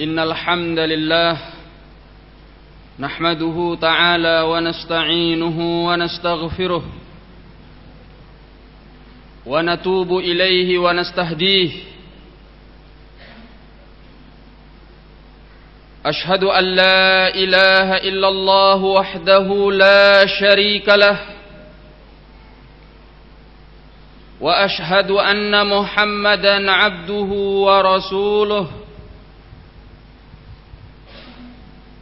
إن الحمد لله نحمده تعالى ونستعينه ونستغفره ونتوب إليه ونستهديه. أشهد أن لا إله إلا الله وحده لا شريك له. وأشهد أن محمدا عبده ورسوله.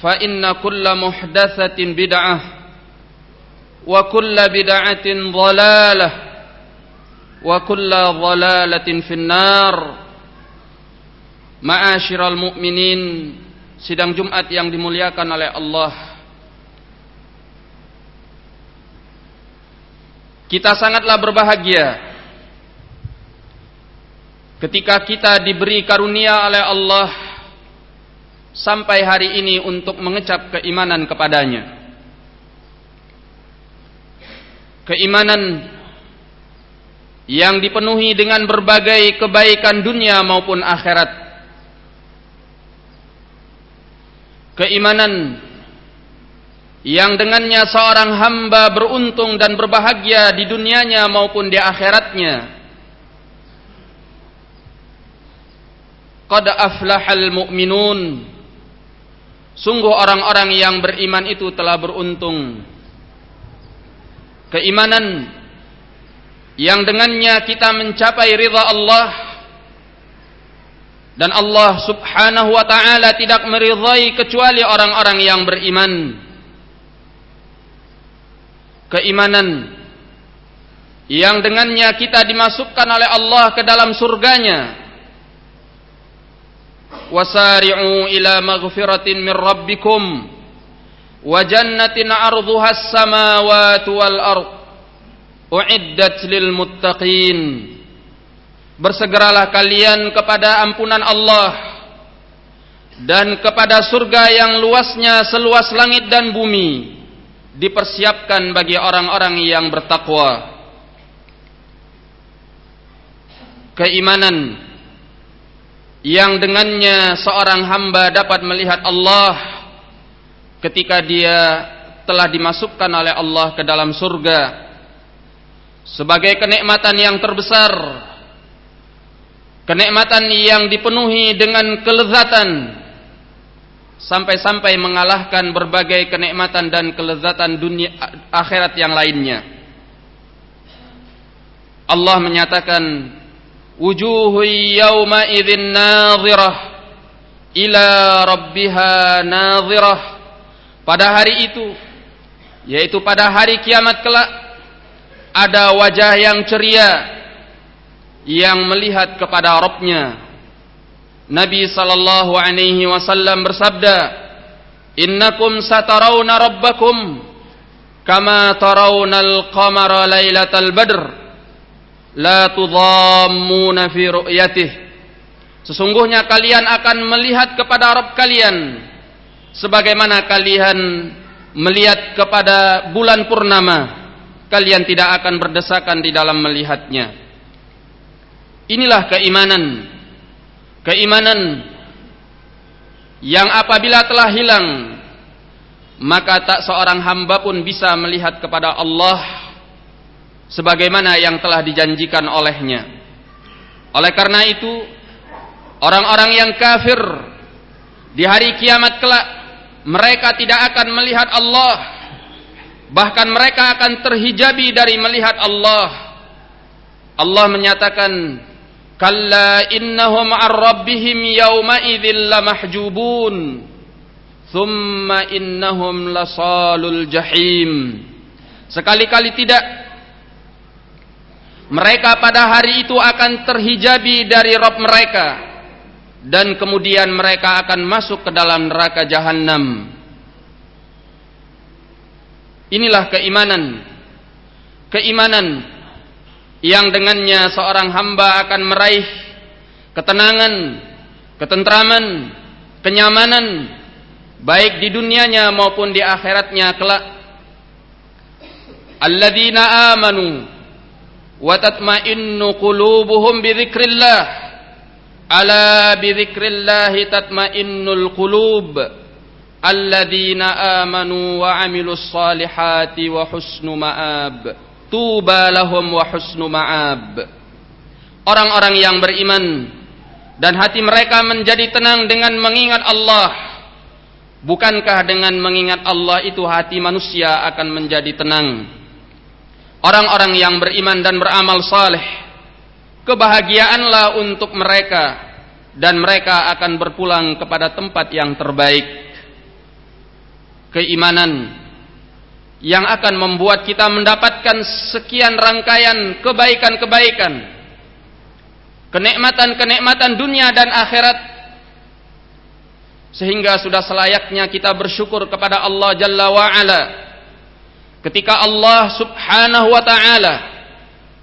فإن كل محدثة بدعة وكل بدعة ضلالة وكل ضلالة في النار معاشر المؤمنين sidang Jumat yang dimuliakan oleh Allah Kita sangatlah berbahagia ketika kita diberi karunia oleh Allah sampai hari ini untuk mengecap keimanan kepadanya. Keimanan yang dipenuhi dengan berbagai kebaikan dunia maupun akhirat. Keimanan yang dengannya seorang hamba beruntung dan berbahagia di dunianya maupun di akhiratnya. Qad aflahal mu'minun Sungguh orang-orang yang beriman itu telah beruntung. Keimanan yang dengannya kita mencapai ridha Allah dan Allah Subhanahu wa taala tidak meridhai kecuali orang-orang yang beriman. Keimanan yang dengannya kita dimasukkan oleh Allah ke dalam surganya min rabbikum wa jannatin 'arduha as-samawati wal ard. Uiddat lil muttaqin. Bersegeralah kalian kepada ampunan Allah dan kepada surga yang luasnya seluas langit dan bumi dipersiapkan bagi orang-orang yang bertakwa. Keimanan yang dengannya seorang hamba dapat melihat Allah ketika dia telah dimasukkan oleh Allah ke dalam surga sebagai kenikmatan yang terbesar kenikmatan yang dipenuhi dengan kelezatan sampai-sampai mengalahkan berbagai kenikmatan dan kelezatan dunia akhirat yang lainnya. Allah menyatakan wujuhu yawma idzin nadhirah ila rabbiha nadhirah pada hari itu yaitu pada hari kiamat kelak ada wajah yang ceria yang melihat kepada Rabbnya. Nabi sallallahu alaihi wasallam bersabda innakum satarawna rabbakum kama tarawna qamara lailatal badr la tudhammuna fi ru'yatih. Sesungguhnya kalian akan melihat kepada Rabb kalian sebagaimana kalian melihat kepada bulan purnama. Kalian tidak akan berdesakan di dalam melihatnya. Inilah keimanan. Keimanan yang apabila telah hilang maka tak seorang hamba pun bisa melihat kepada Allah sebagaimana yang telah dijanjikan olehnya. Oleh karena itu, orang-orang yang kafir di hari kiamat kelak mereka tidak akan melihat Allah. Bahkan mereka akan terhijabi dari melihat Allah. Allah menyatakan kalla innahum ar rabbihim yawma idzil lamahjubun thumma innahum lasalul jahim. Sekali-kali tidak mereka pada hari itu akan terhijabi dari Rabb mereka. Dan kemudian mereka akan masuk ke dalam neraka jahanam inilah keimanan. Keimanan yang dengannya seorang hamba akan meraih ketenangan ketentraman kenyamanan baik di dunianya maupun di akhiratnya kelak. Alladzina amanu wa qulubuhum bi dzikrillah ala bi dzikrillah tatma'innul qulub alladzina amanu wa amilus salihati wa husnu ma'ab tuba lahum wa husnu ma'ab orang-orang yang beriman dan hati mereka menjadi tenang dengan mengingat Allah. Bukankah dengan mengingat Allah itu hati manusia akan menjadi tenang? Orang-orang yang beriman dan beramal saleh, kebahagiaanlah untuk mereka dan mereka akan berpulang kepada tempat yang terbaik. Keimanan yang akan membuat kita mendapatkan sekian rangkaian kebaikan-kebaikan, kenikmatan-kenikmatan dunia dan akhirat sehingga sudah selayaknya kita bersyukur kepada Allah Jalla wa Ala ketika Allah Subhanahu wa taala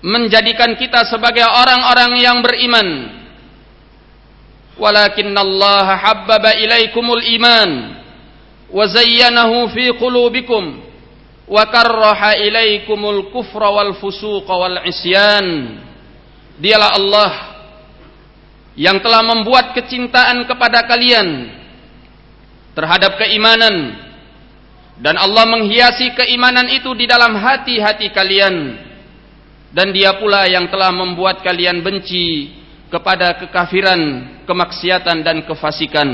menjadikan kita sebagai orang-orang yang beriman. Walakin Allah habbaba ilaikumul iman wa zayyanahu fi qulubikum wa karraha ilaikumul kufra wal fusuqa wal isyan. Dialah Allah yang telah membuat kecintaan kepada kalian terhadap keimanan dan Allah menghiasi keimanan itu di dalam hati-hati kalian dan dia pula yang telah membuat kalian benci kepada kekafiran, kemaksiatan dan kefasikan.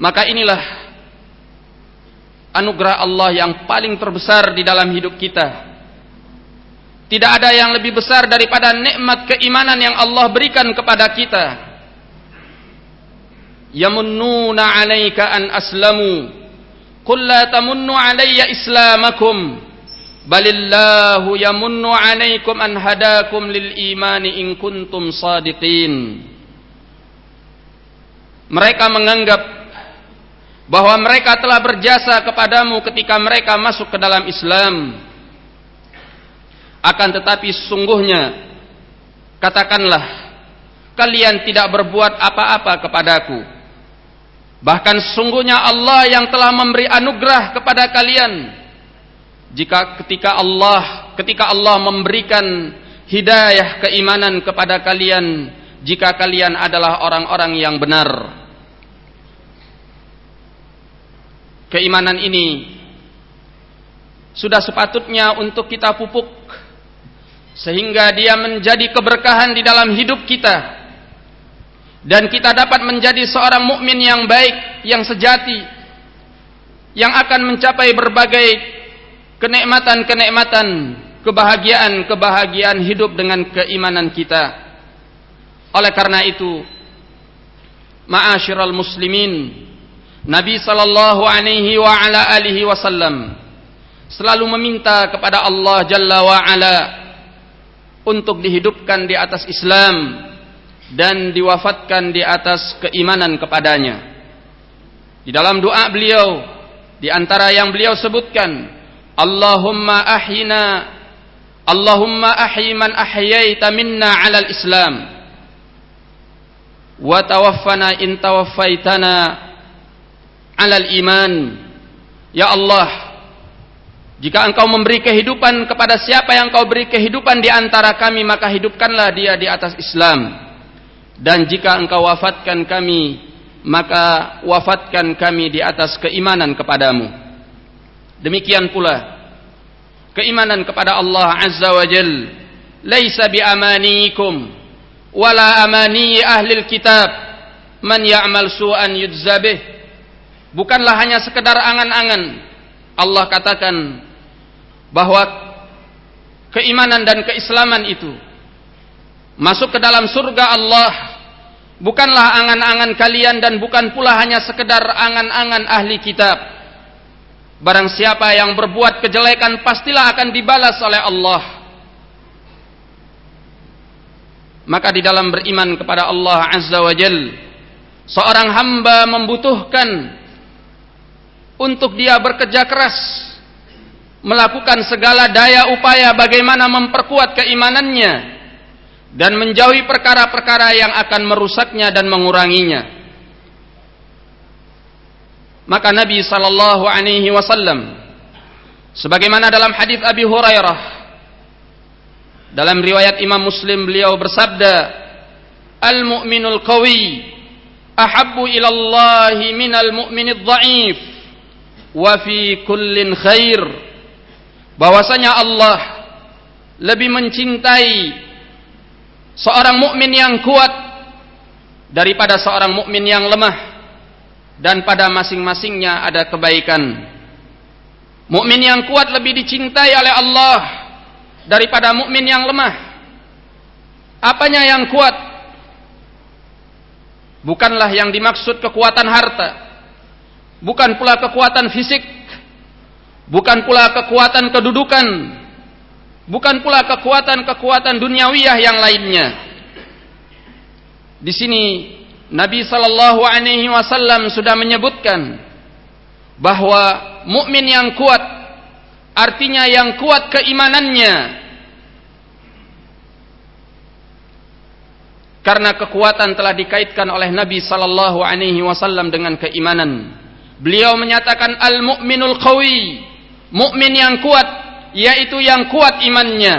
Maka inilah anugerah Allah yang paling terbesar di dalam hidup kita. Tidak ada yang lebih besar daripada nikmat keimanan yang Allah berikan kepada kita yamunnuna 'alaika an aslamu qul la tamunnu 'alayya islamakum balillahu yamunnu 'alaikum an hadakum lil imani in kuntum sadiqin mereka menganggap bahwa mereka telah berjasa kepadamu ketika mereka masuk ke dalam Islam. Akan tetapi sungguhnya katakanlah kalian tidak berbuat apa-apa kepadaku Bahkan sungguhnya Allah yang telah memberi anugerah kepada kalian. Jika ketika Allah, ketika Allah memberikan hidayah keimanan kepada kalian, jika kalian adalah orang-orang yang benar. Keimanan ini sudah sepatutnya untuk kita pupuk sehingga dia menjadi keberkahan di dalam hidup kita dan kita dapat menjadi seorang mukmin yang baik, yang sejati, yang akan mencapai berbagai kenikmatan-kenikmatan, kebahagiaan-kebahagiaan hidup dengan keimanan kita. Oleh karena itu, ma'asyiral muslimin, Nabi sallallahu alaihi wa ala alihi wasallam selalu meminta kepada Allah Jalla wa ala untuk dihidupkan di atas Islam dan diwafatkan di atas keimanan kepadanya. Di dalam doa beliau, di antara yang beliau sebutkan, Allahumma ahyina, Allahumma ahyi man ahyaita minna alal Islam, wa tawaffana in tawaffaitana alal iman. Ya Allah, jika engkau memberi kehidupan kepada siapa yang engkau beri kehidupan di antara kami, maka hidupkanlah dia di atas Islam dan jika engkau wafatkan kami maka wafatkan kami di atas keimanan kepadamu. Demikian pula keimanan kepada Allah azza wa jal laisa bi amanikum wala amani ahli kitab man ya'mal su'an yudzabih bukanlah hanya sekedar angan-angan. Allah katakan bahwa keimanan dan keislaman itu masuk ke dalam surga Allah bukanlah angan-angan kalian dan bukan pula hanya sekedar angan-angan ahli kitab. Barang siapa yang berbuat kejelekan pastilah akan dibalas oleh Allah. Maka di dalam beriman kepada Allah Azza wa Jal seorang hamba membutuhkan untuk dia bekerja keras melakukan segala daya upaya bagaimana memperkuat keimanannya dan menjauhi perkara-perkara yang akan merusaknya dan menguranginya. Maka Nabi sallallahu alaihi wasallam sebagaimana dalam hadis Abi Hurairah dalam riwayat Imam Muslim beliau bersabda al-mu'minul qawi ahabbu ila Allah minal mu'minidh dha'if wa fi kullin khair. Bahwasanya Allah lebih mencintai seorang mukmin yang kuat daripada seorang mukmin yang lemah. Dan pada masing-masingnya ada kebaikan. Mukmin yang kuat lebih dicintai oleh Allah daripada mukmin yang lemah. Apanya yang kuat? Bukanlah yang dimaksud kekuatan harta. Bukan pula kekuatan fisik, bukan pula kekuatan kedudukan, bukan pula kekuatan-kekuatan duniawiyah yang lainnya. Di sini Nabi sallallahu alaihi wasallam sudah menyebutkan bahwa mukmin yang kuat artinya yang kuat keimanannya. Karena kekuatan telah dikaitkan oleh Nabi sallallahu alaihi wasallam dengan keimanan. Beliau menyatakan al-mu'minul qawi, mukmin yang kuat, yaitu yang kuat imannya,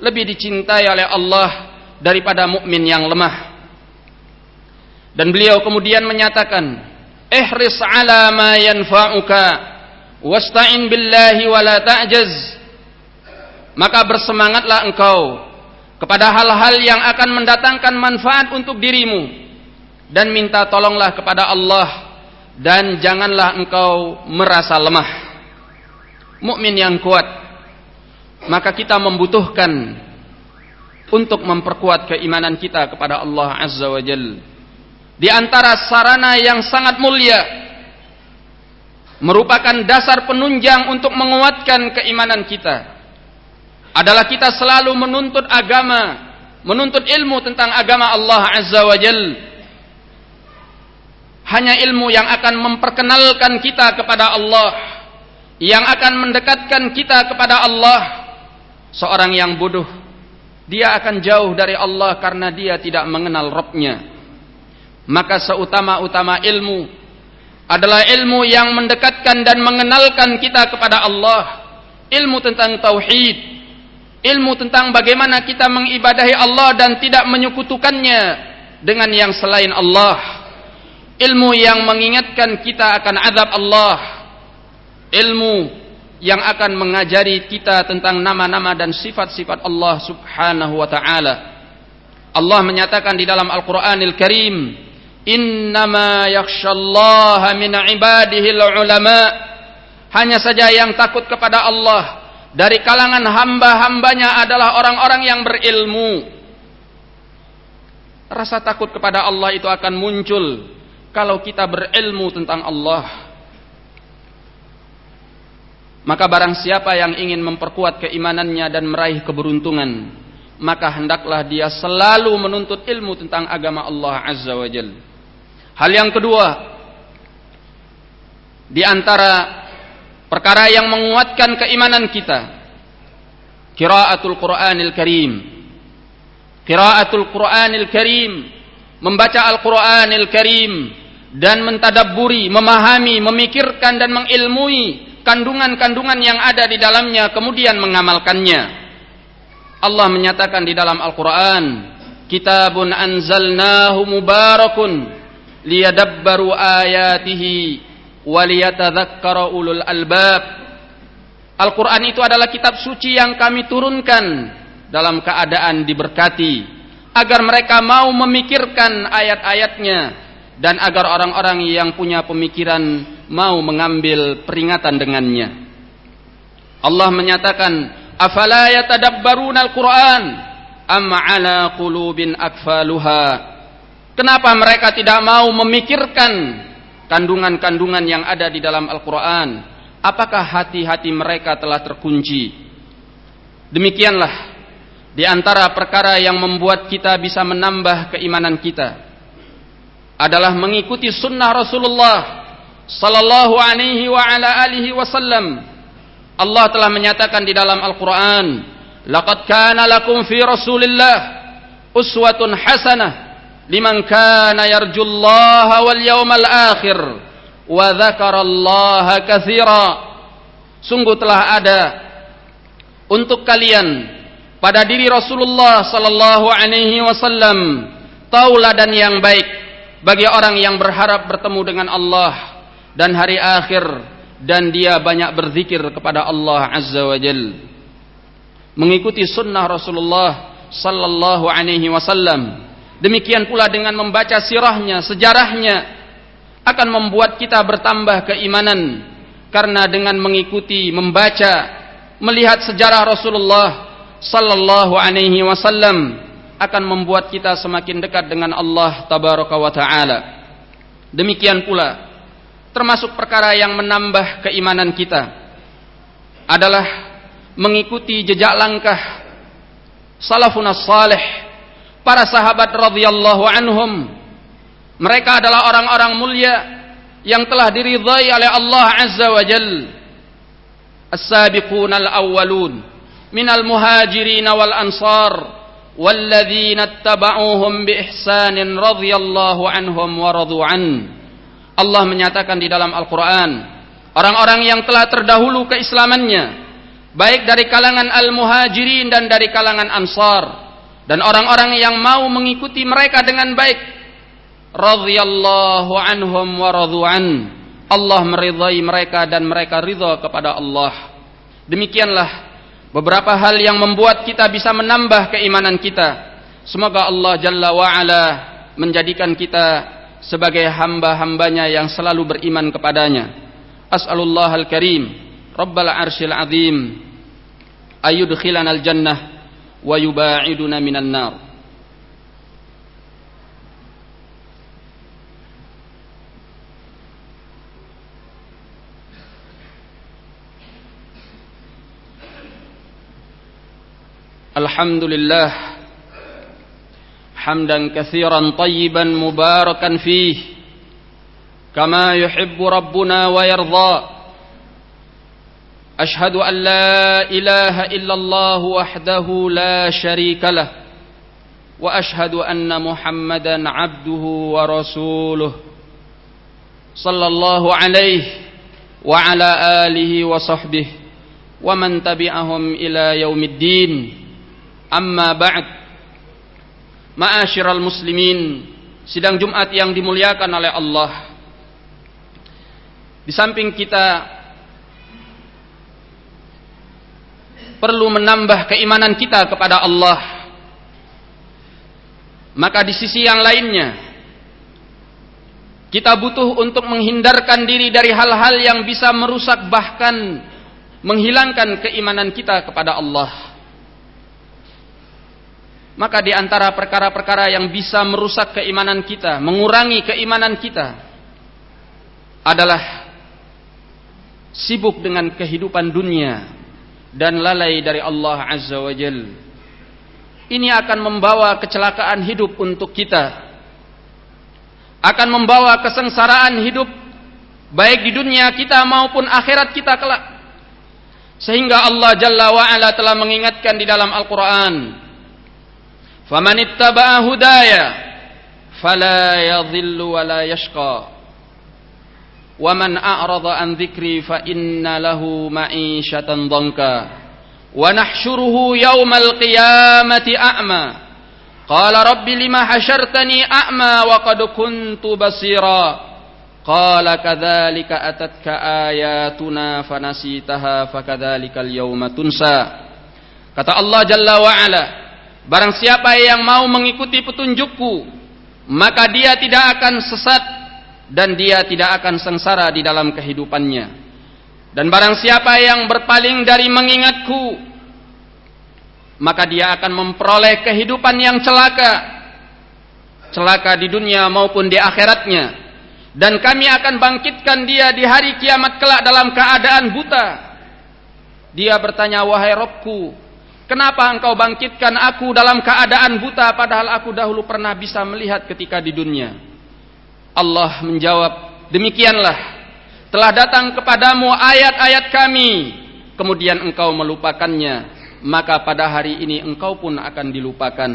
lebih dicintai oleh Allah daripada mukmin yang lemah. Dan beliau kemudian menyatakan, "Ihris 'ala ma yanfa'uka wasta'in billahi wa la ta'jaz." Maka bersemangatlah engkau kepada hal-hal yang akan mendatangkan manfaat untuk dirimu dan minta tolonglah kepada Allah dan janganlah engkau merasa lemah. Mukmin yang kuat, maka kita membutuhkan untuk memperkuat keimanan kita kepada Allah Azza wa Jal. Di antara sarana yang sangat mulia merupakan dasar penunjang untuk menguatkan keimanan kita adalah kita selalu menuntut agama, menuntut ilmu tentang agama Allah Azza wa Jalla hanya ilmu yang akan memperkenalkan kita kepada Allah yang akan mendekatkan kita kepada Allah seorang yang bodoh dia akan jauh dari Allah karena dia tidak mengenal Robnya maka seutama-utama ilmu adalah ilmu yang mendekatkan dan mengenalkan kita kepada Allah. Ilmu tentang tauhid ilmu tentang bagaimana kita mengibadahi Allah dan tidak menyekutukannya dengan yang selain Allah. Ilmu yang mengingatkan kita akan azab Allah. Ilmu yang akan mengajari kita tentang nama-nama dan sifat-sifat Allah subhanahu wa ta'ala. Allah menyatakan di dalam Al-Quranil Karim innama yakshallaha min ibadihi ulama. Hanya saja yang takut kepada Allah dari kalangan hamba-hambanya adalah orang-orang yang berilmu. Rasa takut kepada Allah itu akan muncul kalau kita berilmu tentang Allah maka barang siapa yang ingin memperkuat keimanannya dan meraih keberuntungan maka hendaklah dia selalu menuntut ilmu tentang agama Allah Azza wa Jal. Hal yang kedua di antara perkara yang menguatkan keimanan kita qiraatul Qur'anil Karim. Qiraatul Qur'anil Karim membaca Al-Qur'anil Karim dan mentadaburi, memahami, memikirkan dan mengilmui kandungan-kandungan yang ada di dalamnya kemudian mengamalkannya. Allah menyatakan di dalam Al-Qur'an, "Kitabun anzalnahu mubarakun liyadabbaru ayatihi wa liyatadzakkara ulul albab." Al-Qur'an itu adalah kitab suci yang kami turunkan dalam keadaan diberkati agar mereka mau memikirkan ayat-ayatnya dan agar orang-orang yang punya pemikiran mau mengambil peringatan dengannya. Allah menyatakan, "Afala yatadabbaruna al-Qur'an am 'ala qulubin akfaluha?" Kenapa mereka tidak mau memikirkan kandungan-kandungan yang ada di dalam Al-Quran? Apakah hati-hati mereka telah terkunci? Demikianlah di antara perkara yang membuat kita bisa menambah keimanan kita adalah mengikuti sunnah Rasulullah sallallahu alaihi wa ala alihi wasallam. Allah telah menyatakan di dalam Al-Qur'an, "Laqad kana lakum fi Rasulillah uswatun hasanah liman kana yarjullaha wal yawmal akhir wa dzakarallaha katsira." Sungguh telah ada untuk kalian pada diri Rasulullah sallallahu alaihi wasallam tauladan yang baik bagi orang yang berharap bertemu dengan Allah dan hari akhir dan dia banyak berzikir kepada Allah azza wa jal. Mengikuti sunnah Rasulullah sallallahu alaihi wasallam. Demikian pula dengan membaca sirahnya sejarahnya akan membuat kita bertambah keimanan. Karena dengan mengikuti membaca melihat sejarah Rasulullah sallallahu alaihi wasallam akan membuat kita semakin dekat dengan Allah tabaraka wa taala. Demikian pula termasuk perkara yang menambah keimanan kita adalah mengikuti jejak langkah salafun salih para sahabat radhiyallahu anhum. Mereka adalah orang-orang mulia yang telah diridhai oleh Allah azza wa jalla. As-sabiqun al-awwalun من المهاجرين والأنصار والذين اتبعوهم بإحسان رضي الله عنهم ورضوا عنه Allah menyatakan di dalam Al-Quran orang-orang yang telah terdahulu keislamannya baik dari kalangan al-muhajirin dan dari kalangan ansar dan orang-orang yang mau mengikuti mereka dengan baik radhiyallahu anhum wa an Allah meridai mereka dan mereka ridha kepada Allah demikianlah beberapa hal yang membuat kita bisa menambah keimanan kita. Semoga Allah Jalla wa'ala menjadikan kita sebagai hamba-hambanya yang selalu beriman kepadanya. As'alullah al-karim, Rabbal arshil azim, ayudkhilana al-jannah, wa yuba'iduna minan nar. Alhamdulillah حمدا كثيرا طيبا مباركا فيه كما يحب ربنا ويرضى. أشهد أن لا إله إلا الله وحده لا شريك له وأشهد أن محمدا عبده ورسوله صلى الله عليه وعلى آله وصحبه ومن تبعهم إلى يوم الدين. Amma ba'd Ma'asyiral muslimin Sidang Jumat yang dimuliakan oleh Allah. Di samping kita Perlu menambah keimanan kita kepada Allah Maka di sisi yang lainnya Kita butuh untuk menghindarkan diri dari hal-hal yang bisa merusak bahkan Menghilangkan keimanan kita kepada Allah maka di antara perkara-perkara yang bisa merusak keimanan kita, mengurangi keimanan kita adalah sibuk dengan kehidupan dunia dan lalai dari Allah Azza wa Jal. Ini akan membawa kecelakaan hidup untuk kita. Akan membawa kesengsaraan hidup baik di dunia kita maupun akhirat kita kelak. Sehingga Allah Jalla wa Ala telah mengingatkan di dalam Al-Qur'an, فمن اتبع هدايا فلا يضل ولا يشقى ومن أعرض عن ذكري فإن له معيشة ضنكا ونحشره يوم القيامة أعمى قال رب لما حشرتني أعمى وقد كنت بصيرا قال كذلك أتتك آياتنا فنسيتها فكذلك اليوم تنسى kata Allah Jalla wa'ala Barang siapa yang mau mengikuti petunjukku, maka dia tidak akan sesat dan dia tidak akan sengsara di dalam kehidupannya. Dan barang siapa yang berpaling dari mengingatku, maka dia akan memperoleh kehidupan yang celaka. Celaka di dunia maupun di akhiratnya. Dan kami akan bangkitkan dia di hari kiamat kelak dalam keadaan buta. Dia bertanya, wahai Robku, kenapa engkau bangkitkan aku dalam keadaan buta padahal aku dahulu pernah bisa melihat ketika di dunia? Allah menjawab, demikianlah, telah datang kepadamu ayat-ayat kami, kemudian engkau melupakannya, maka pada hari ini engkau pun akan dilupakan.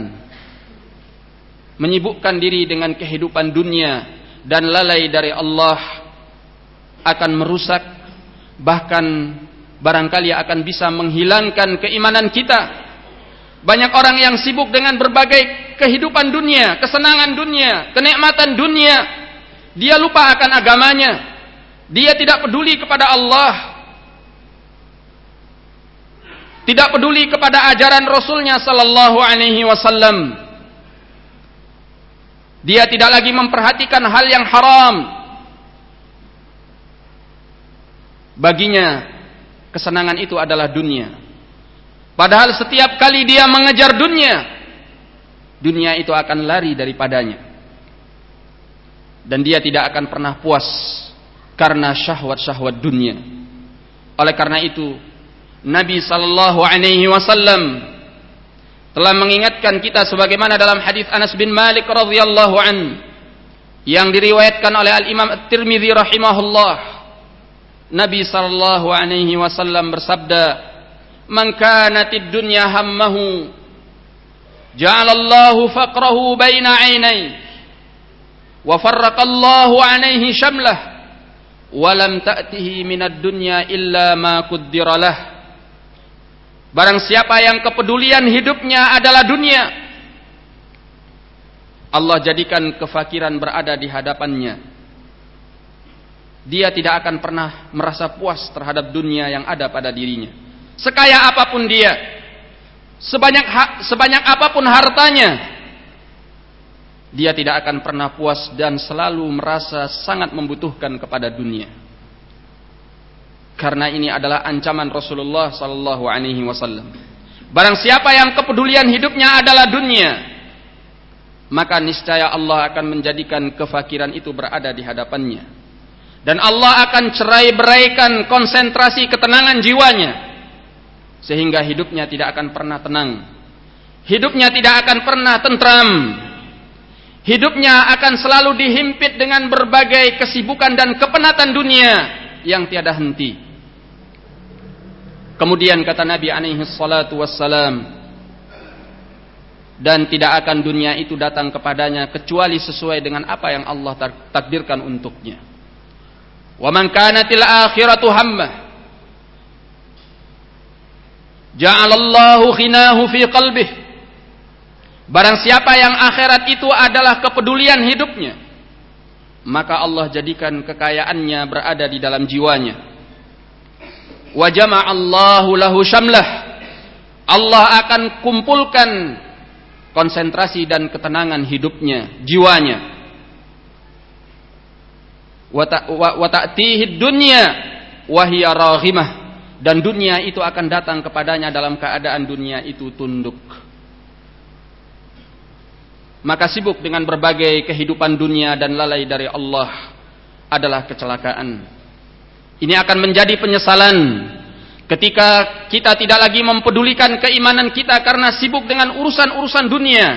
Menyibukkan diri dengan kehidupan dunia dan lalai dari Allah akan merusak bahkan barangkali akan bisa menghilangkan keimanan kita. Banyak orang yang sibuk dengan berbagai kehidupan dunia, kesenangan dunia, kenikmatan dunia. Dia lupa akan agamanya. Dia tidak peduli kepada Allah. Tidak peduli kepada ajaran Rasulnya sallallahu alaihi wasallam. Dia tidak lagi memperhatikan hal yang haram. Baginya kesenangan itu adalah dunia. Padahal setiap kali dia mengejar dunia, dunia itu akan lari daripadanya. Dan dia tidak akan pernah puas karena syahwat-syahwat dunia. Oleh karena itu, Nabi sallallahu alaihi wasallam telah mengingatkan kita sebagaimana dalam hadis Anas bin Malik radhiyallahu an yang diriwayatkan oleh Al Imam At-Tirmizi rahimahullah Nabi sallallahu alaihi wasallam bersabda, "Man kanatid dunya hammahu, ja'alallahu faqrahu baina 'ainai, wa farraqallahu 'alaihi shamlah, wa lam ta'tihi minad dunya illa ma qaddara lah." Barang siapa yang kepedulian hidupnya adalah dunia, Allah jadikan kefakiran berada di hadapannya dia tidak akan pernah merasa puas terhadap dunia yang ada pada dirinya. Sekaya apa pun dia, sebanyak ha sebanyak apa pun hartanya, dia tidak akan pernah puas dan selalu merasa sangat membutuhkan kepada dunia. Karena ini adalah ancaman Rasulullah sallallahu alaihi wasallam. Barang siapa yang kepedulian hidupnya adalah dunia, maka niscaya Allah akan menjadikan kefakiran itu berada di hadapannya dan Allah akan cerai beraikan konsentrasi ketenangan jiwanya. Sehingga hidupnya tidak akan pernah tenang. Hidupnya tidak akan pernah tentram. Hidupnya akan selalu dihimpit dengan berbagai kesibukan dan kepenatan dunia yang tiada henti. Kemudian kata Nabi alaihi salatu wassalam dan tidak akan dunia itu datang kepadanya kecuali sesuai dengan apa yang Allah takdirkan untuknya Wa man kanatil akhiratu hammah ja'alallahu khinahu fi qalbih. Barang siapa yang akhirat itu adalah kepedulian hidupnya maka Allah jadikan kekayaannya berada di dalam jiwanya. Wa jama'allahu lahu syamlah. Allah akan kumpulkan konsentrasi dan ketenangan hidupnya jiwanya wa ta'tihi dunya dan dunia itu akan datang kepadanya dalam keadaan dunia itu tunduk. Maka sibuk dengan berbagai kehidupan dunia dan lalai dari Allah adalah kecelakaan. Ini akan menjadi penyesalan ketika kita tidak lagi mempedulikan keimanan kita karena sibuk dengan urusan-urusan dunia.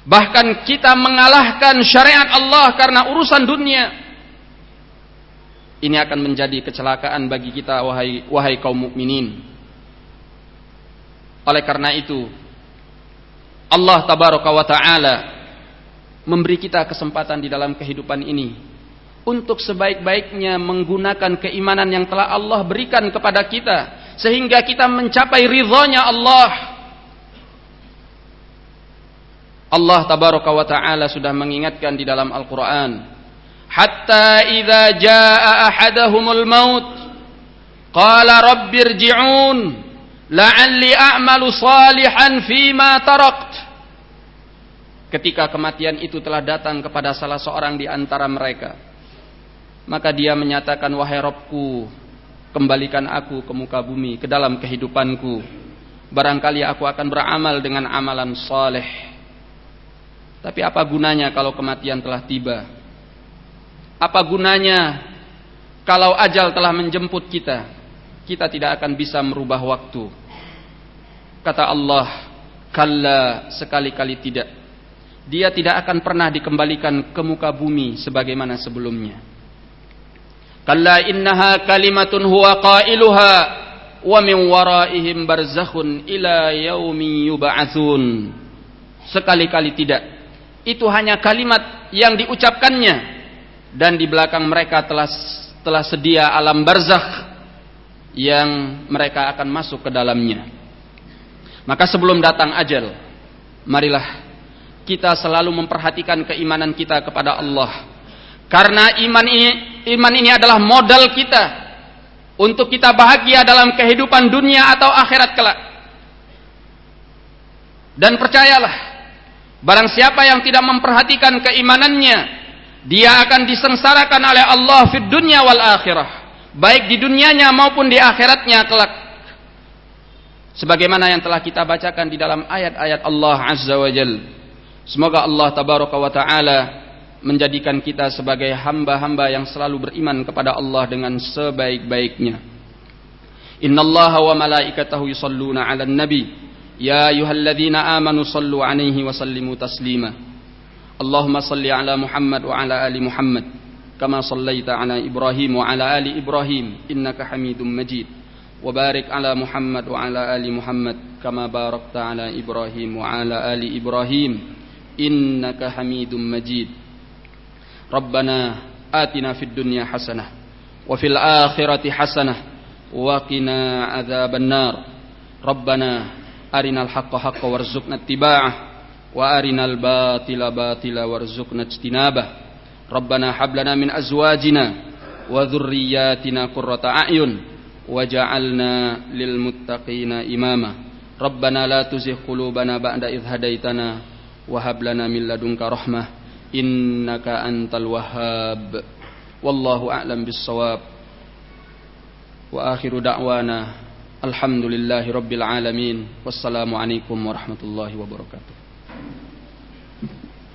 Bahkan kita mengalahkan syariat Allah karena urusan dunia ini akan menjadi kecelakaan bagi kita wahai wahai kaum mukminin. Oleh karena itu Allah tabaraka wa taala memberi kita kesempatan di dalam kehidupan ini untuk sebaik-baiknya menggunakan keimanan yang telah Allah berikan kepada kita sehingga kita mencapai ridhonya Allah. Allah tabaraka wa taala sudah mengingatkan di dalam Al-Qur'an hatta idza jaa ahaduhumul maut qala rabbirji'un la'alli a'malu salihan fima taraqt ketika kematian itu telah datang kepada salah seorang di antara mereka maka dia menyatakan wahai Robku, kembalikan aku ke muka bumi ke dalam kehidupanku. Barangkali aku akan beramal dengan amalan saleh. Tapi apa gunanya kalau kematian telah tiba? Apa gunanya kalau ajal telah menjemput kita kita tidak akan bisa merubah waktu kata Allah kalla sekali-kali tidak dia tidak akan pernah dikembalikan ke muka bumi sebagaimana sebelumnya. Kalla innaha kalimatun huwa qailuha wa min waraihim barzakhun ila yaumi yub'atsun. Sekali-kali tidak. Itu hanya kalimat yang diucapkannya dan di belakang mereka telah telah sedia alam barzakh yang mereka akan masuk ke dalamnya. Maka sebelum datang ajal, marilah kita selalu memperhatikan keimanan kita kepada Allah. Karena iman ini iman ini adalah modal kita untuk kita bahagia dalam kehidupan dunia atau akhirat kelak. Dan percayalah, barang siapa yang tidak memperhatikan keimanannya, dia akan disengsarakan oleh Allah di dunia wal akhirah, baik di dunianya maupun di akhiratnya kelak. Sebagaimana yang telah kita bacakan di dalam ayat-ayat Allah Azza wa Jalla. Semoga Allah tabaraka wa taala menjadikan kita sebagai hamba-hamba yang selalu beriman kepada Allah dengan sebaik-baiknya. Innallaha wa malaikatahu yusalluna 'alan nabi ya ayyuhalladzina amanu sallu 'alaihi wa sallimu taslima. 'Ala Muhammad wa 'ala ali Muhammad kama sallaita 'ala Ibrahim wa 'ala ali Ibrahim innaka Hamidum Majid. وبارك على محمد وعلى آل محمد كما باركت على إبراهيم وعلى آل إبراهيم إنك حميد مجيد ربنا آتنا في الدنيا حسنة وفي الآخرة حسنة وقنا عذاب النار ربنا أرنا الحق حقا وارزقنا اتباعه وأرنا الباطل باطلا وارزقنا اجتنابه. ربنا حب لنا من أزواجنا وذرياتنا قرة أعين وجعلنا للمتقين إماما. ربنا لا تزغ قلوبنا بعد إذ هديتنا وهب لنا من لدنك رحمة. إنك أنت الوهاب. والله أعلم بالصواب. وآخر دعوانا الحمد لله رب العالمين. والسلام عليكم ورحمة الله وبركاته.